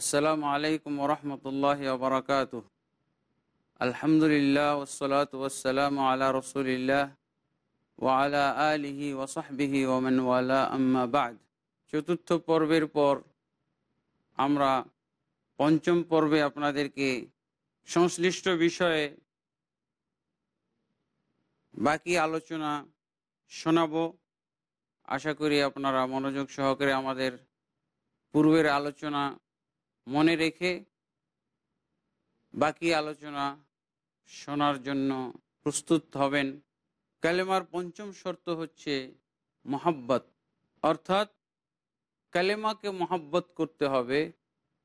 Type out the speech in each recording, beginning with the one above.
আসসালামু আলাইকুম রহমতুল্লাহ বারকাত আলহামদুলিল্লাহ ওসলাত ওসালাম আলা রসুলিল্লাহ ওয়ালা আলিহি ওসাহবিহি ওমান ওয়ালা। আম্মা বাদ। চতুর্থ পর্বের পর আমরা পঞ্চম পর্বে আপনাদেরকে সংশ্লিষ্ট বিষয়ে বাকি আলোচনা শোনাব। আশা করি আপনারা মনোযোগ সহকারে আমাদের পূর্বের আলোচনা মনে রেখে বাকি আলোচনা শোনার জন্য প্রস্তুত হবেন। কালেমার পঞ্চম শর্ত হচ্ছে মহাব্বত। অর্থাৎ কালেমাকে মহাব্বত করতে হবে,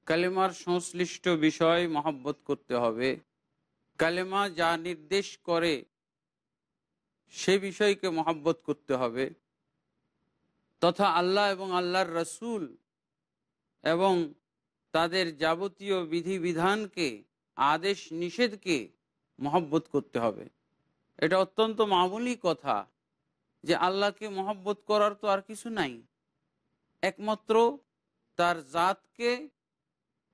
কালেমার সংশ্লিষ্ট বিষয় মহাব্বত করতে হবে। কালেমা যা নির্দেশ করে সে বিষয়কে মহাব্বত করতে হবে। তথা আল্লাহ এবং আল্লাহর রসুল এবং তাদের যাবতীয় বিধিবিধানকে, আদেশ নিষেধকে মহব্বত করতে হবে। এটা অত্যন্ত মামুলি কথা যে আল্লাহকে মহব্বত করার তো আর কিছু নাই। একমাত্র তার জাতকে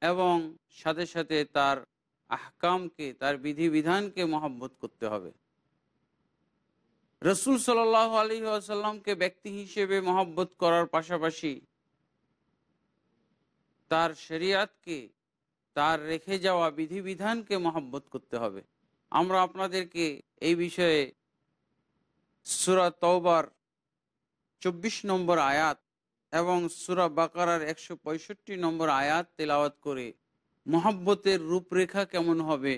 এবং সাথে সাথে তার আহকামকে, তার বিধিবিধানকে মহব্বত করতে হবে। রসুল সাল আলী আসাল্লামকে ব্যক্তি হিসেবে মহব্বত করার পাশাপাশি তার শরিয়াতকে, তার রেখে যাওয়া বিধিবিধানকে মহব্বত করতে হবে। আমরা আপনাদেরকে এই বিষয়ে সুরা তওবার চব্বিশ নম্বর আয়াত এবং সুরা বাকারার একশো পঁয়ষট্টি নম্বর আয়াত তেলাওয়াত করে মহব্বতের রূপরেখা কেমন হবে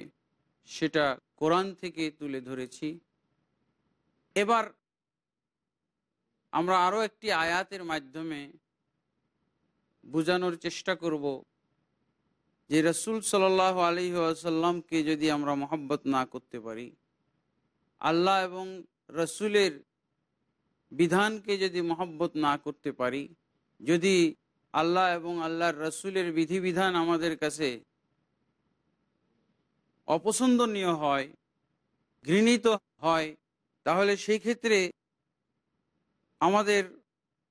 সেটা কোরআন থেকে তুলে ধরেছি। এবার আমরা আরও একটি আয়াতের মাধ্যমে বোঝানোর চেষ্টা করব যে রসুল সাল আলী আসাল্লামকে যদি আমরা মহব্বত না করতে পারি, আল্লাহ এবং রসুলের বিধানকে যদি মহব্বত না করতে পারি, যদি আল্লাহ এবং আল্লাহর রসুলের বিধিবিধান আমাদের কাছে অপছন্দনীয় হয়, ঘৃণিত হয়, তাহলে সেই ক্ষেত্রে আমাদের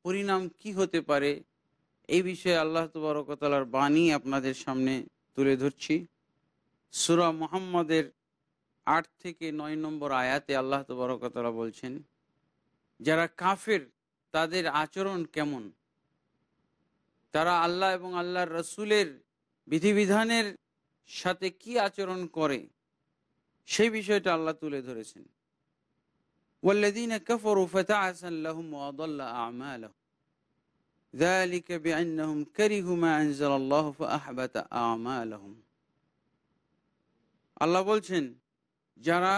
পরিণাম কি হতে পারে? এই বিষয়ে আল্লাহ তবরকতালার বাণী আপনাদের সামনে তুলে ধরছি। সুরা মোহাম্মদের আট থেকে নয় নম্বর আয়াতে আল্লাহ তুবরকতলা বলছেন, যারা কাফের, তাদের আচরণ কেমন? তারা আল্লাহ এবং আল্লাহর রসুলের বিধিবিধানের সাথে কি আচরণ করে? সেই বিষয়টা আল্লাহ তুলে ধরেছেন। ওয়াল্লাদিন কফর ফতা আসাল্লাহ আমালহ ذلك بأنهم كرهوا ما أنزل الله فأحبط أعمالهم আল্লাহ বলছেন যারা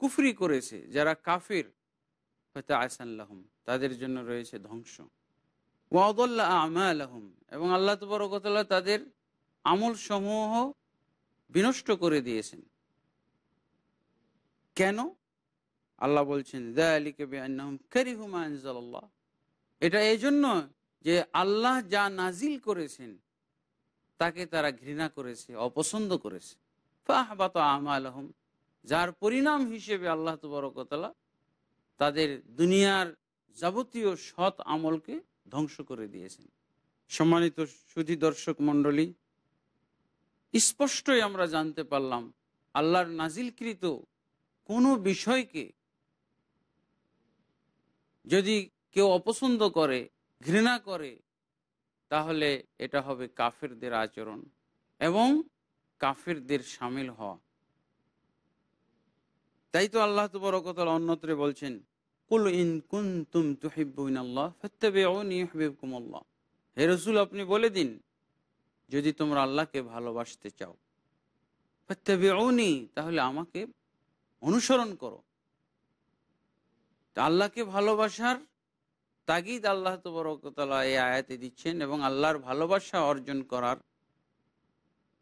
কুফরি করেছে যারা কাফির হয়তো আসাল্লাহম তাদের জন্য রয়েছে ধ্বংস ওয়াদল্লা আমালহম এবং আল্লাহ তবরকতলা তাদের আমল সমূহ বিনষ্ট করে দিয়েছেন কেন আল্লাহ বলছেন এটা এই জন্য যে আল্লাহ যা নাজিল করেছেন, তাকে তারা ঘৃণা করেছে, অপছন্দ করেছে। ফাহবাত আমালহম, যার পরিণাম হিসেবে আল্লাহ তবরকতলা তাদের দুনিয়ার যাবতীয় সৎ আমলকে ধ্বংস করে দিয়েছেন। সম্মানিত সুধি দর্শক মণ্ডলী, স্পষ্টই আমরা জানতে পারলাম, আল্লাহর নাজিলকৃত কোনো বিষয়কে যদি কেউ অপছন্দ করে ঘৃণা করে, তাহলে এটা হবে কাফেরদের আচরণ এবং কাফেরদের সামিল হওয়া। তাই তো আল্লাহ তো তবরকতাল অন্যত্রে বলছেন, কুল ইন কুন্তুম তুহিবুন আল্লাহ আল্লাহ হে রসুল, আপনি বলে দিন, যদি তোমরা আল্লাহকে ভালোবাসতে চাও। ফত্তাবিউনি, তাহলে আমাকে অনুসরণ করো। আল্লাহকে ভালোবাসার তাগিদ আল্লাহ তবরকতলা এই আয়াতে দিচ্ছেন এবং আল্লাহর ভালোবাসা অর্জন করার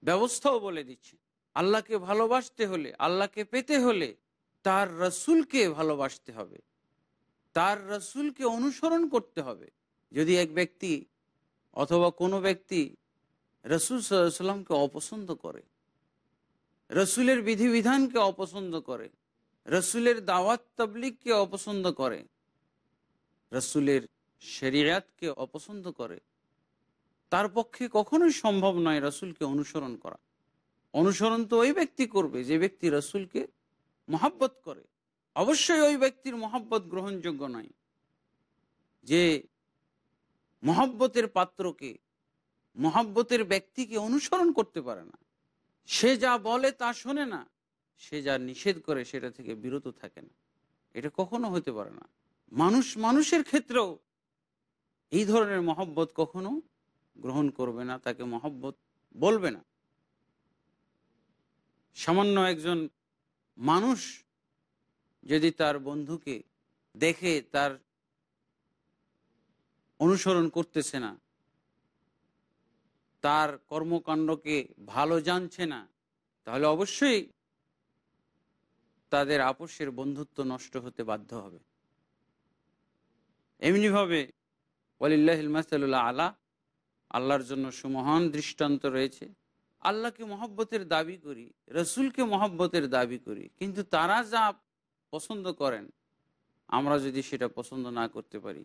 ব্যবস্থাও বলে দিচ্ছেন। আল্লাহকে ভালোবাসতে হলে, আল্লাহকে পেতে হলে তার রসুলকে ভালোবাসতে হবে। তার রসুলকে অনুসরণ করতে হবে। যদি এক ব্যক্তি অথবা কোনো ব্যক্তি রসুল সাল্লামকে অপছন্দ করে, রসুলের বিধিবিধানকে অপছন্দ করে, রসুলের দাওয়াত তবলিগকে অপছন্দ করে রসুলের শরিয়াতকে অপছন্দ করে, তার পক্ষে কখনোই সম্ভব নয় রসুলকে অনুসরণ করা। অনুসরণ তো ওই ব্যক্তি করবে যে ব্যক্তি রসুলকে মহাব্বত করে। অবশ্যই ওই ব্যক্তির মহাব্বত গ্রহণযোগ্য নয় যে মহাব্বতের পাত্রকে, মহাব্বতের ব্যক্তিকে অনুসরণ করতে পারে না। সে যা বলে তা শোনে না, সে যা নিষেধ করে সেটা থেকে বিরত থাকে না। এটা কখনো হতে পারে না। মানুষ মানুষের ক্ষেত্রেও এই ধরনের মহব্বত কখনো গ্রহণ করবে না, তাকে মহব্বত বলবে না। সামান্য একজন মানুষ যদি তার বন্ধুকে দেখে, তার অনুসরণ করতেছে না, তার কর্মকাণ্ডকে ভালো জানছে না, তাহলে অবশ্যই তাদের আপোষের বন্ধুত্ব নষ্ট হতে বাধ্য হবে। এমনিভাবে ওয়ালিল্লাহিল আলা, আল্লাহর জন্য সুমহান দৃষ্টান্ত রয়েছে। আল্লাহকে মহব্বতের দাবি করি, রসুলকে মহব্বতের দাবি করি, কিন্তু তারা যা পছন্দ করেন, আমরা যদি সেটা পছন্দ না করতে পারি,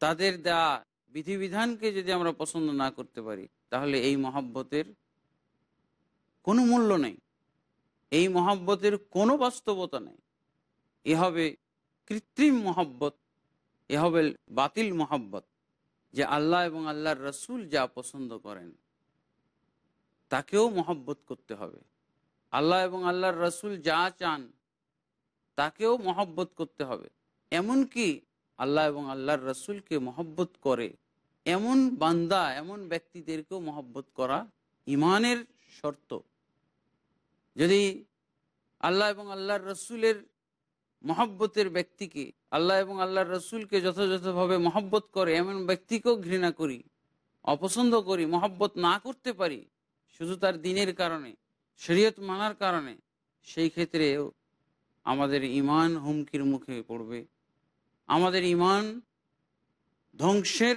তাদের দেওয়া বিধিবিধানকে যদি আমরা পছন্দ না করতে পারি, তাহলে এই মহাব্বতের কোনো মূল্য নেই। এই মহাব্বতের কোনো বাস্তবতা নেই। এ হবে কৃত্রিম মহাব্বত। এ হবে বাতিল মহাব্বত যে আল্লাহ এবং আল্লাহর রসুল যা পছন্দ করেন, তাকেও মহব্বত করতে হবে। আল্লাহ এবং আল্লাহর রসুল যা চান, তাকেও মহব্বত করতে হবে। এমনকি আল্লাহ এবং আল্লাহর রসুলকে মহব্বত করে এমন বান্দা, এমন ব্যক্তিদেরকেও মহব্বত করা ইমানের শর্ত। যদি আল্লাহ এবং আল্লাহর রসুলের মহব্বতের ব্যক্তিকে, আল্লাহ এবং আল্লাহর রসুলকে যথাযথভাবে মহব্বত করে, এমন ব্যক্তিকেও ঘৃণা করি, অপছন্দ করি, মহব্বত না করতে পারি, শুধু তার দিনের কারণে, শরীয়ত মানার কারণে, সেই ক্ষেত্রেও আমাদের ইমান হুমকির মুখে পড়বে। আমাদের ইমান ধ্বংসের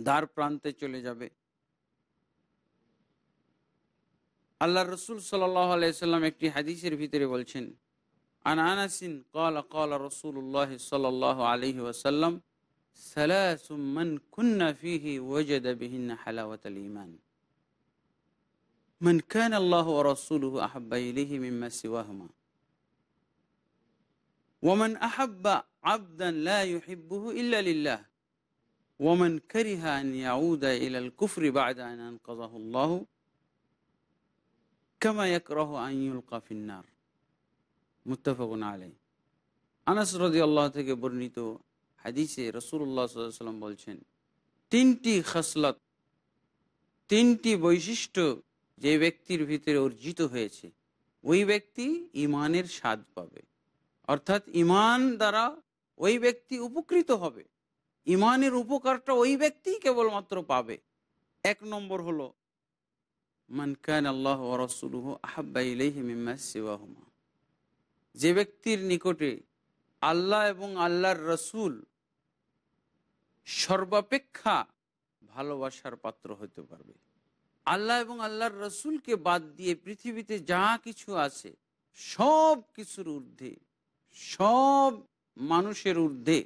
দ্বার প্রান্তে চলে যাবে। আল্লাহ রসুল সাল্লাহ আলাইসাল্লাম একটি হাদিসের ভিতরে বলছেন عن أنس قال قال رسول الله صلى الله عليه وسلم ثلاث من كنا فيه وجد بهن حلاوة الإيمان. من كان الله ورسوله أحب إليه مما سواهما. ومن أحب عبدا لا يحبه إلا لله. ومن كره أن يعود إلى الكفر بعد أن أنقذه الله. كما يكره أن يلقى في النار. মুত্তাফাকুন আলাই আনাস রদি আল্লাহ থেকে বর্ণিত হাদিসে রসুল্লাহ সাল্লাম বলছেন, তিনটি খাসলত, তিনটি বৈশিষ্ট্য যে ব্যক্তির ভিতরে অর্জিত হয়েছে, ওই ব্যক্তি ইমানের স্বাদ পাবে। অর্থাৎ ইমান দ্বারা ওই ব্যক্তি উপকৃত হবে। ইমানের উপকারটা ওই ব্যক্তি কেবলমাত্র পাবে। এক নম্বর হলো মানকান আল্লাহ রসুলহ আহাব্বা ইলাইহি মিম্মা সিওয়াহুমা। যে ব্যক্তির নিকটে আল্লাহ এবং আল্লাহর রসুল সর্বাপেক্ষা ভালোবাসার পাত্র হতে পারবে। আল্লাহ এবং আল্লাহর রসুলকে বাদ দিয়ে পৃথিবীতে যা কিছু আছে, সব কিছুর ঊর্ধ্বে, সব মানুষের ঊর্ধ্বে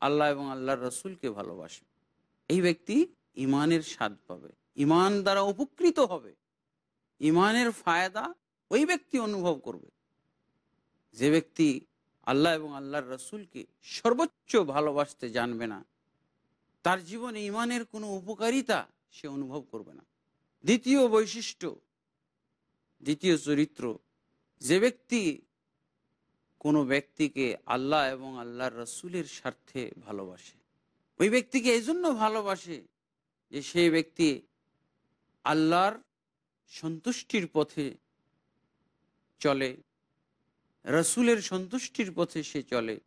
আল্লাহ এবং আল্লাহর রসুলকে ভালোবাসে। এই ব্যক্তি ইমানের স্বাদ পাবে, ইমান দ্বারা উপকৃত হবে, ইমানের ফায়দা ওই ব্যক্তি অনুভব করবে। যে ব্যক্তি আল্লাহ এবং আল্লাহর রসুলকে সর্বোচ্চ ভালোবাসতে জানবে না, তার জীবনে ইমানের কোনো উপকারিতা সে অনুভব করবে না। দ্বিতীয় বৈশিষ্ট্য, দ্বিতীয় চরিত্র, যে ব্যক্তি কোনো ব্যক্তিকে আল্লাহ এবং আল্লাহর রসুলের স্বার্থে ভালোবাসে। ওই ব্যক্তিকে এই জন্য ভালোবাসে যে সেই ব্যক্তি আল্লাহর সন্তুষ্টির পথে চলে রসুলের সন্তুষ্টির পথে সে চলে।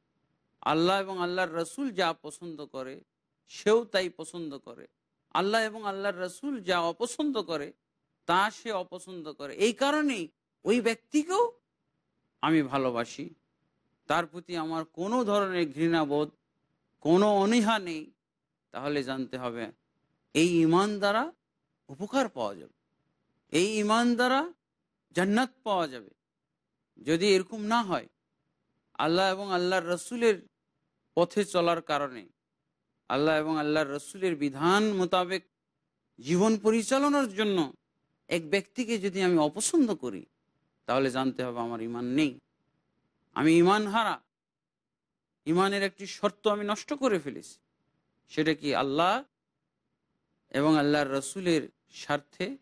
আল্লাহ এবং আল্লাহর রসুল যা পছন্দ করে, সেও তাই পছন্দ করে। আল্লাহ এবং আল্লাহর রসুল যা অপছন্দ করে, তা সে অপছন্দ করে। এই কারণেই ওই ব্যক্তিকেও আমি ভালোবাসি। তার প্রতি আমার কোনো ধরনের ঘৃণাবোধ, কোনো অনীহা নেই। তাহলে জানতে হবে, এই ইমান দ্বারা উপকার পাওয়া যাবে। এই ইমান দ্বারা জান্নাত পাওয়া যাবে। যদি এরকম না হয়, আল্লাহ এবং আল্লাহর রসুলের পথে চলার কারণে, আল্লাহ এবং আল্লাহর রসুলের বিধান মোতাবেক জীবন পরিচালনার জন্য এক ব্যক্তিকে যদি আমি অপছন্দ করি, তাহলে জানতে হবে আমার ইমান নেই। আমি ইমান হারা, ইমানের একটি শর্ত আমি নষ্ট করে ফেলেছি। সেটা কি আল্লাহ এবং আল্লাহর রসুলের স্বার্থে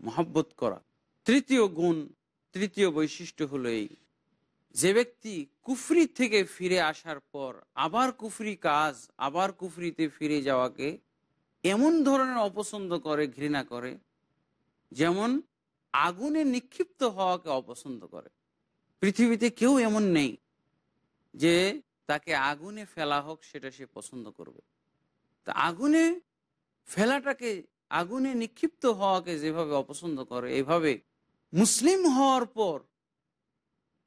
মহাব্বত করা? তৃতীয় গুণ তৃতীয় বৈশিষ্ট্য হলো এই। যে ব্যক্তি কুফরি থেকে ফিরে আসার পর আবার কুফরি কাজ, আবার কুফরিতে ফিরে যাওয়াকে এমন ধরনের অপছন্দ করে, ঘৃণা করে, যেমন আগুনে নিক্ষিপ্ত হওয়াকে অপছন্দ করে। পৃথিবীতে কেউ এমন নেই যে তাকে আগুনে ফেলা হোক, সেটা সে পছন্দ করবে। তা আগুনে ফেলাটাকে, আগুনে নিক্ষিপ্ত হওয়াকে যেভাবে অপছন্দ করে এইভাবে মুসলিম হওয়ার পর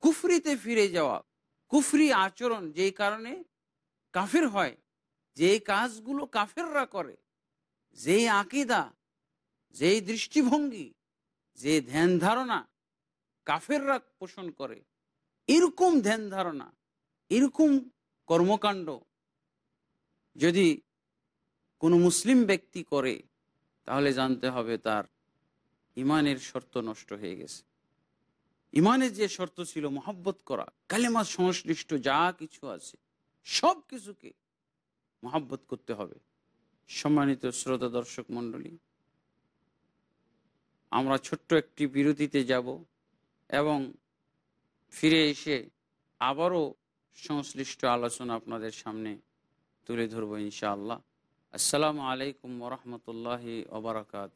কুফরিতে ফিরে যাওয়া, কুফরি আচরণ যেই কারণে কাফের হয়, যেই কাজগুলো কাফেররা করে, যেই আকিদা, যেই দৃষ্টিভঙ্গি যে ধ্যান ধারণা কাফেররা পোষণ করে, এরকম ধ্যান ধারণা, এরকম কর্মকাণ্ড যদি কোনো মুসলিম ব্যক্তি করে, তাহলে জানতে হবে তার ইমানের শর্ত নষ্ট হয়ে গেছে। ইমানের যে শর্ত ছিল মহাব্বত করা, কালেমা সংশ্লিষ্ট যা কিছু আছে, সব কিছুকে মহাব্বত করতে হবে। সম্মানিত শ্রোতা দর্শক মণ্ডলী, আমরা ছোট্ট একটি বিরতিতে যাব এবং ফিরে এসে আবারও সংশ্লিষ্ট আলোচনা আপনাদের সামনে তুলে ধরবো ইনশাআল্লাহ। আসসালামু আলাইকুম ওরহমতুল্লাহি ওবরাকাত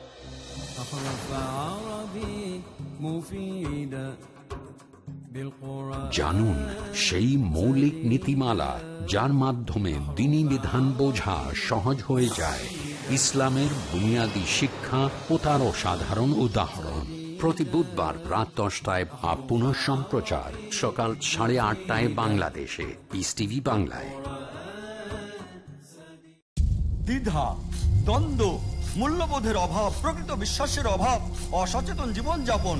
জানুন সেই মৌলিক নীতিমালা যার মাধ্যমে দিনী বিধান বোঝা সহজ হয়ে যায়। ইসলামের বুনিয়াদী শিক্ষা ও তার অসাধারণ উদাহরণ। প্রতি বুধবার রাত দশটায় বা পুনঃ সম্প্রচার সকাল সাড়ে আটটায় বাংলাদেশে। পিস টিভি বাংলায়। দ্বিধা দ্বন্দ্ব মূল্যবোধের অভাব প্রকৃত বিশ্বাসের অভাব অসচেতন জীবনযাপন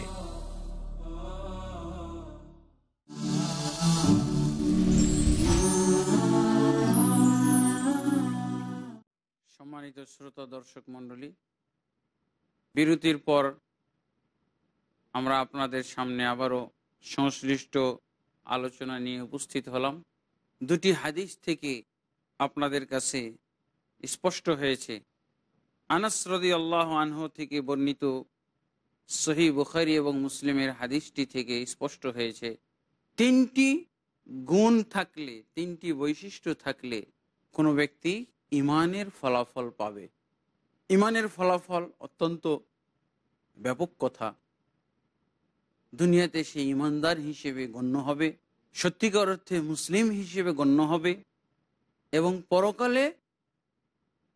শ্রোতা দর্শক মণ্ডলী, বিরতির পর আমরা আপনাদের সামনে আবারও সংশ্লিষ্ট আলোচনা নিয়ে উপস্থিত হলাম। দুটি হাদিস থেকে আপনাদের কাছে স্পষ্ট হয়েছে। আনাস রদি আল্লাহ আনহ থেকে বর্ণিত সহি বুখারি এবং মুসলিমের হাদিসটি থেকে স্পষ্ট হয়েছে, তিনটি গুণ থাকলে, তিনটি বৈশিষ্ট্য থাকলে কোনো ব্যক্তি ইমানের ফলাফল পাবে। ইমানের ফলাফল অত্যন্ত ব্যাপক কথা। দুনিয়াতে সে ইমানদার হিসেবে গণ্য হবে, সত্যিকার অর্থে মুসলিম হিসেবে গণ্য হবে এবং পরকালে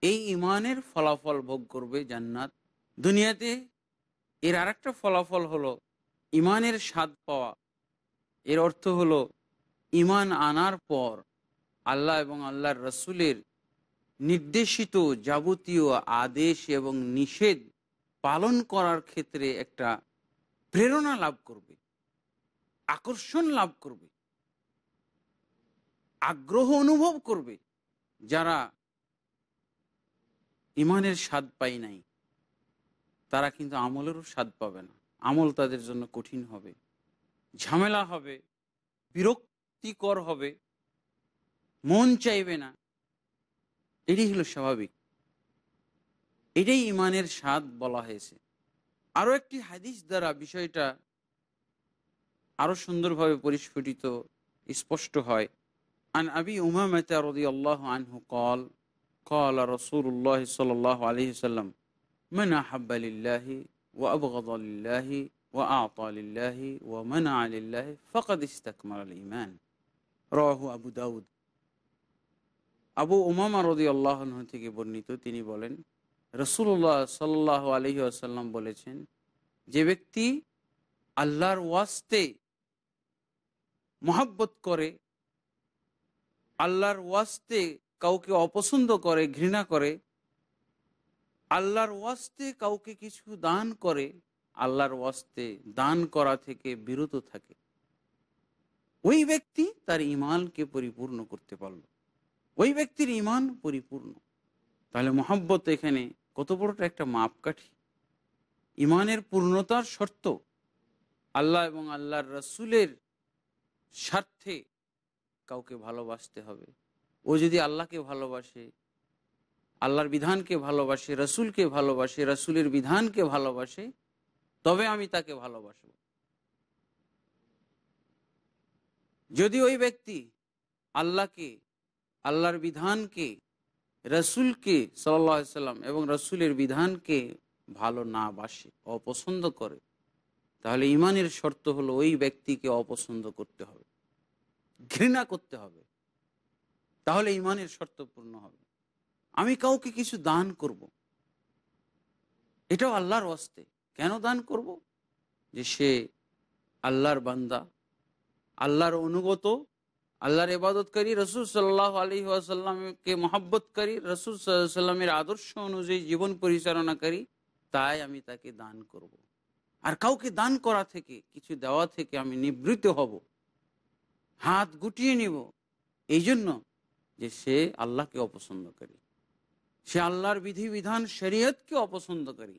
এই ইমানের ফলাফল ভোগ করবে জান্নাত। দুনিয়াতে এর আরেকটা ফলাফল হলো ইমানের স্বাদ পাওয়া। এর অর্থ হলো ইমান আনার পর আল্লাহ এবং আল্লাহর রসুলের নির্দেশিত যাবতীয় আদেশ এবং নিষেধ পালন করার ক্ষেত্রে একটা প্রেরণা লাভ করবে, আকর্ষণ লাভ করবে, আগ্রহ অনুভব করবে যারা ইমানের স্বাদ পাই নাই। তারা কিন্তু আমলেরও স্বাদ পাবে না। আমল তাদের জন্য কঠিন হবে, ঝামেলা হবে, বিরক্তিকর হবে, মন চাইবে না। এটাই হলো স্বাভাবিক এটাই ইমানের স্বাদ বলা হয়েছে আরও একটি হাদিস দ্বারা বিষয়টা আরো সুন্দরভাবে পরিস্ফুটিত স্পষ্ট হয় আন আবি উমামতা রদি আল্লাহ আনহু কল قال رسول الله صلى الله عليه وسلم من أحب لله وأبغض لله وأعطى لله ومنع لله فقد استكمل الإيمان رواه أبو داود আবু উমামা রদি আল্লাহ থেকে বর্ণিত, তিনি বলেন রসুল্লাহ সাল্লাহ আলহি আসাল্লাম বলেছেন, যে ব্যক্তি আল্লাহর ওয়াস্তে মহাব্বত করে, আল্লাহর ওয়াস্তে কাউকে অপছন্দ করে, ঘৃণা করে, আল্লাহর ওয়াস্তে কাউকে কিছু দান করে, আল্লাহর ওয়াস্তে দান করা থেকে বিরত থাকে। ওই ব্যক্তি তার ইমানকে পরিপূর্ণ করতে পারল। ওই ব্যক্তির ইমান পরিপূর্ণ। তাহলে মোহাব্বত এখানে কত বড়টা একটা মাপকাঠি। ইমানের পূর্ণতার শর্ত আল্লাহ এবং আল্লাহর রসুলের স্বার্থে কাউকে ভালোবাসতে হবে। ও যদি আল্লাহকে ভালোবাসে, আল্লাহর বিধানকে ভালোবাসে, রসুলকে ভালোবাসে, রসুলের বিধানকে ভালোবাসে, তবে আমি তাকে ভালোবাসব। যদি ওই ব্যক্তি আল্লাহকে আল্লাহর বিধানকে, রসুলকে সাল্লাম এবং রসুলের বিধানকে ভালো না বাসে, অপছন্দ করে, তাহলে ইমানের শর্ত হলো ওই ব্যক্তিকে অপছন্দ করতে হবে, ঘৃণা করতে হবে, তাহলে ইমানের শর্ত পূর্ণ হবে আমি কাউকে কিছু দান করব। এটাও আল্লাহর অস্তে কেন দান করব। যে সে আল্লাহর বান্দা, আল্লাহর অনুগত আল্লাহর ইবাদতকারী রসুল সাল্লাহ আলী আসাল্লামকে মহাব্বতকারী রসুল সাল্লামের আদর্শ অনুযায়ী জীবন পরিচালনাকারী তাই আমি তাকে দান করব। আর কাউকে দান করা থেকে, কিছু দেওয়া থেকে আমি নিবৃত্ত হব, হাত গুটিয়ে নিব এই জন্য যে সে আল্লাহকে অপছন্দ করে, সে আল্লাহর বিধিবিধান, শরীয়তকে অপছন্দ করি,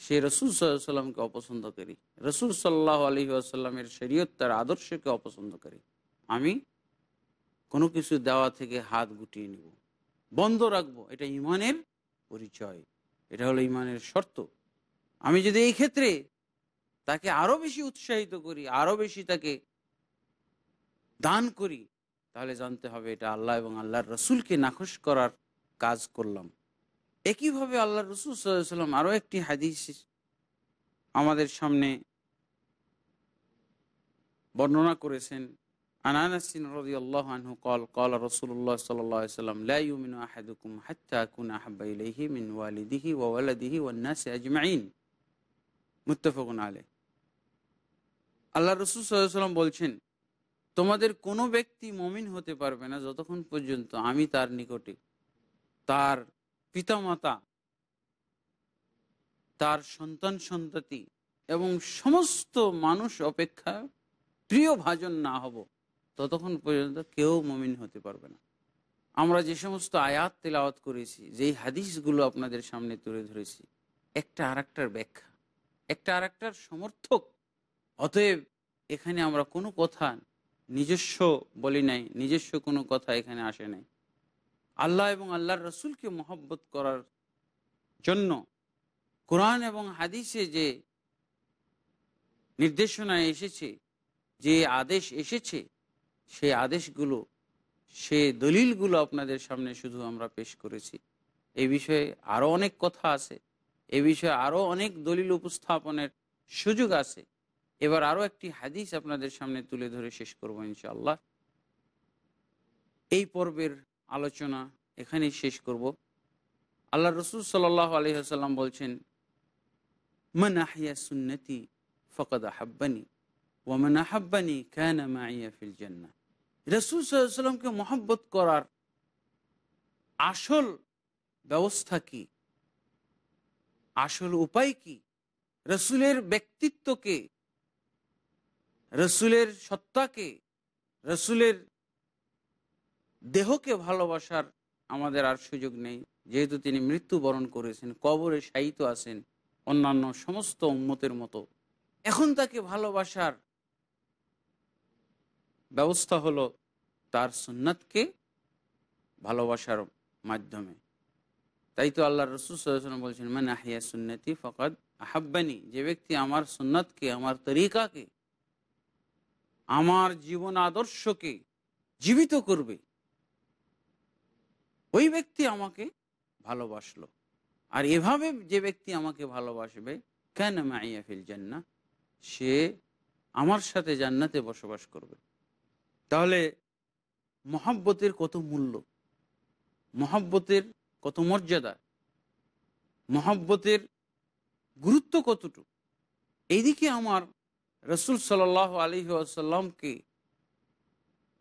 সে রসুল সাল্লামকে অপছন্দ করি, রসুল সাল্লাহ আলী আসাল্লামের শরীয়ত তার আদর্শকে অপছন্দ করি আমি কোনো কিছু দেওয়া থেকে হাত গুটিয়ে নিব। বন্ধ রাখব, এটা ইমানের পরিচয়। এটা হলো ইমানের শর্ত। আমি যদি এই ক্ষেত্রে তাকে আরও বেশি উৎসাহিত করি, আরও বেশি তাকে দান করি, তাহলে জানতে হবে এটা আল্লাহ এবং আল্লাহর রসুলকে নাকশ করার কাজ করলাম। একইভাবে আল্লাহ রসুল সাল্লাম আরও একটি হাদিস আমাদের সামনে বর্ণনা করেছেন। আনহু আল্লাহ রসুল বলছেন, তোমাদের কোনো ব্যক্তি মমিন হতে পারবে না যতক্ষণ পর্যন্ত আমি তার নিকটে, তার পিতামাতা, তার সন্তান সন্ততি এবং সমস্ত মানুষ অপেক্ষা প্রিয় ভাজন না হব। ততক্ষণ পর্যন্ত কেউ মমিন হতে পারবে না। আমরা যে সমস্ত আয়াত তেলাওয়াত করেছি, যেই হাদিসগুলো আপনাদের সামনে তুলে ধরেছি, একটা আর একটার ব্যাখ্যা, একটা আর একটার সমর্থক। অতএব এখানে আমরা কোনো কথা নিজস্ব বলি নাই, নিজস্ব কোনো কথা এখানে আসে নাই। আল্লাহ এবং আল্লাহর রসুলকে মহব্বত করার জন্য কোরআন এবং হাদিসে যে নির্দেশনা এসেছে, যে আদেশ এসেছে সেই আদেশগুলো সে দলিলগুলো আপনাদের সামনে শুধু আমরা পেশ করেছি। এই বিষয়ে আরও অনেক কথা আছে। এই বিষয়ে আরও অনেক দলিল উপস্থাপনের সুযোগ আছে। এবার আরও একটি হাদিস আপনাদের সামনে তুলে ধরে শেষ করব ইনশাআল্লাহ। এই পর্বের আলোচনা এখানেই শেষ করব। আল্লাহ রসুল সাল্লাহ আলহিহাল্লাম বলছেন, মান আহিয়া সুন্নতি ফকদ আহাব্বানি ওমান আহাব্বানি কেন মাইয়া ফিল জান্না রসুল সাল্লামকে মহব্বত করার আসল ব্যবস্থা কি? আসল উপায় কি? রসুলের ব্যক্তিত্বকে, রসুলের সত্তাকে, রসুলের দেহকে ভালোবাসার আমাদের আর সুযোগ নেই। যেহেতু তিনি মৃত্যুবরণ করেছেন, কবরে শায়িত আছেন অন্যান্য সমস্ত উম্মতের মতো। এখন তাকে ভালোবাসার ব্যবস্থা হলো তার সুন্নাতকে ভালোবাসার মাধ্যমে। তাই তো আল্লাহ রসুল বলছেন মানে আহিয়া সুন্নতি ফকাদ আহাব্বানি। যে ব্যক্তি আমার সুন্নাতকে, আমার তরিকাকে, আমার জীবন আদর্শকে জীবিত করবে, ওই ব্যক্তি আমাকে ভালোবাসলো। আর এভাবে যে ব্যক্তি আমাকে ভালোবাসবে, কেন মাইয়া ফিল জান্না সে আমার সাথে জান্নাতে বসবাস করবে। তাহলে মহাব্বতের কত মূল্য? মহাব্বতের কত মর্যাদা? মহাব্বতের গুরুত্ব কতটুকু? এইদিকে আমার রসুল সাল আলী আসাল্লামকে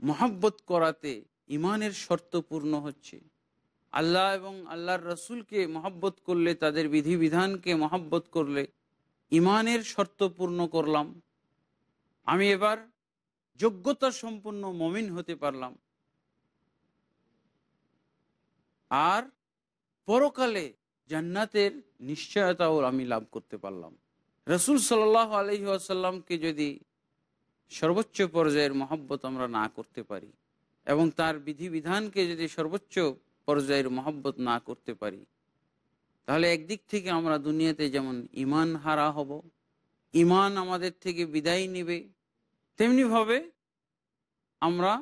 মহাব্বত করাতে ইমানের শর্ত পূর্ণ হচ্ছে। আল্লাহ এবং আল্লাহর রসুলকে মহাব্বত করলে, তাদের বিধিবিধানকে মহাব্বত করলে ইমানের শর্ত পূর্ণ করলাম। আমি এবার যোগ্যতা সম্পন্ন মমিন হতে পারলাম। আর পরকালে জান্নাতের নিশ্চয়তাও আমি লাভ করতে পারলাম। রসুল সাল্লাহ আলহি আসাল্লামকে যদি সর্বোচ্চ পর্যায়ের মহব্বত আমরা না করতে পারি এবং তার বিধিবিধানকে যদি সর্বোচ্চ পর্যায়ের মহব্বত না করতে পারি, তাহলে একদিক থেকে আমরা দুনিয়াতে যেমন ইমান হারা হব ইমান আমাদের থেকে বিদায় নিবে তেমনিভাবে আমরা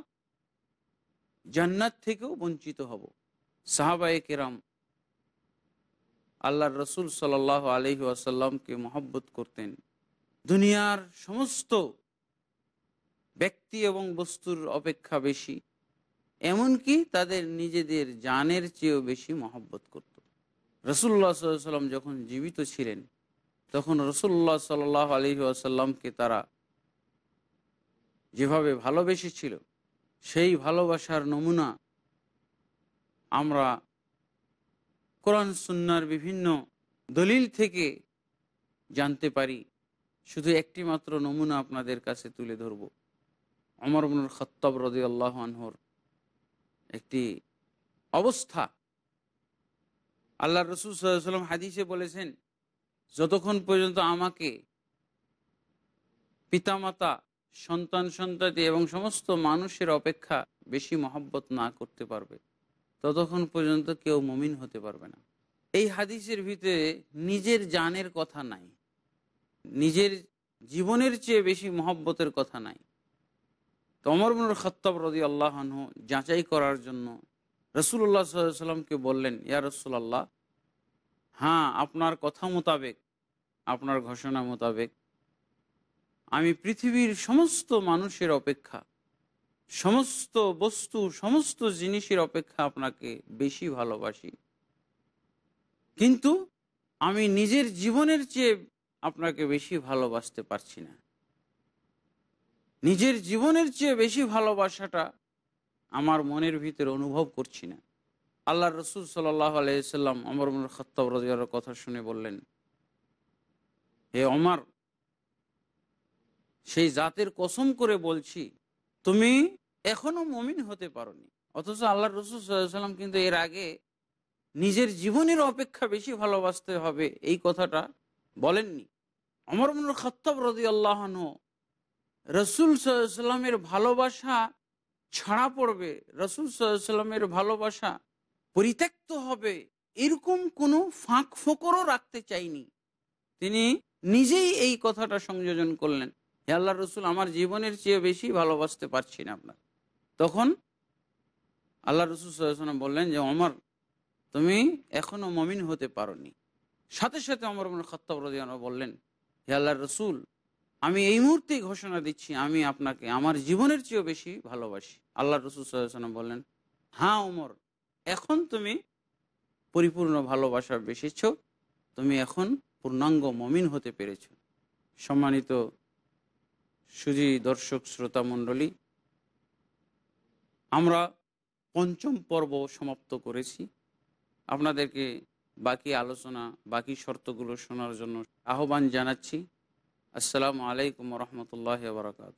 জান্নাত থেকেও বঞ্চিত হব। সাহাবায়ে কেরাম আল্লাহর রসুল সাল আলহি আসাল্লামকে মহব্বত করতেন। দুনিয়ার সমস্ত ব্যক্তি এবং বস্তুর অপেক্ষা বেশি, এমনকি তাদের নিজেদের জানের চেয়েও বেশি মহব্বত করত। রসুল্লাহ সাল্লাম যখন জীবিত ছিলেন, তখন রসুল্লাহ সাল আলহি আসাল্লামকে তারা যেভাবে ভালোবেসেছিল, সেই ভালোবাসার নমুনা আমরা কোরআন সুন্নার বিভিন্ন দলিল থেকে জানতে পারি। শুধু একটি মাত্র নমুনা আপনাদের কাছে তুলে ধরব। অমর মনুর খত্তব রদি আল্লাহ আনহর একটি অবস্থা। আল্লাহ রসুল সাল্লাম হাদিসে বলেছেন, যতক্ষণ পর্যন্ত আমাকে পিতামাতা সন্তান সন্তাতি এবং সমস্ত মানুষের অপেক্ষা বেশি মহব্বত না করতে পারবে, ততক্ষণ পর্যন্ত কেউ মমিন হতে পারবে না। এই হাদিসের ভিতরে নিজের জানের কথা নাই, নিজের জীবনের চেয়ে বেশি মহব্বতের কথা নাই। তমর বিনুর খত্তব রদি আল্লাহনহ যাচাই করার জন্য রসুল্লাহ সাল্লামকে বললেন, ইয়া রসুল্লাহ হ্যাঁ আপনার কথা মোতাবেক, আপনার ঘোষণা মোতাবেক আমি পৃথিবীর সমস্ত মানুষের অপেক্ষা, সমস্ত বস্তু, সমস্ত জিনিসের অপেক্ষা আপনাকে বেশি ভালোবাসি। কিন্তু আমি নিজের জীবনের চেয়ে আপনাকে বেশি ভালোবাসতে পারছি না। নিজের জীবনের চেয়ে বেশি ভালোবাসাটা আমার মনের ভিতরে অনুভব করছি না। আল্লাহ রসুল আলাইসাল্লাম অমর খত্তাব রাজিয়ার কথা শুনে বললেন, হে অমর সেই জাতের কসম করে বলছি, তুমি এখনও মমিন হতে পারোনি। অথচ আল্লাহ রসুল সাল্লাম কিন্তু এর আগে নিজের জীবনের অপেক্ষা বেশি ভালোবাসতে হবে এই কথাটা বলেননি। অমর খত্তব রদি আল্লাহন রসুল সাল্লামের ভালোবাসা ছাড়া পড়বে, রসুল সাল্লামের ভালোবাসা পরিত্যক্ত হবে, এরকম কোনো ফাঁক ফোকরও রাখতে চাইনি। তিনি নিজেই এই কথাটা সংযোজন করলেন। হে আল্লাহ রসুল, আমার জীবনের চেয়ে বেশি ভালোবাসতে পারছি না আপনার তখন আল্লাহ রসুল সাল্লাম বললেন যে অমর তুমি এখনও মমিন হতে পারোনি। সাথে সাথে অমর খত্তাব রদিয়ানা বললেন, হে আল্লাহ রসুল, আমি এই মুহূর্তেই ঘোষণা দিচ্ছি, আমি আপনাকে, আমার জীবনের চেয়েও বেশি ভালোবাসি। আল্লাহ রসুল সাল্লাম বললেন হ্যাঁ ওমর, এখন তুমি পরিপূর্ণ ভালোবাসা বেসেছ, তুমি এখন পূর্ণাঙ্গ মমিন হতে পেরেছ। সম্মানিত সুজি দর্শক শ্রোতা মণ্ডলী, আমরা পঞ্চম পর্ব সমাপ্ত করেছি। আপনাদেরকে বাকি আলোচনা, বাকি শর্তগুলো শোনার জন্য আহ্বান জানাচ্ছি। আসসালামু আলাইকুম রহমতুল্লাহ বারকাত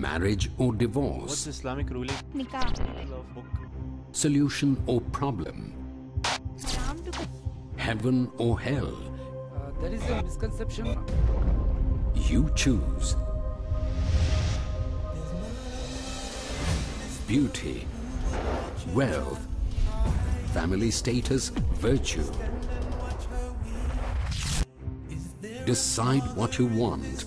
Marriage or divorce, Islamic ruling? solution or problem, heaven or hell. there is a misconception. You choose. Beauty, wealth, family status, virtue. Decide what you want.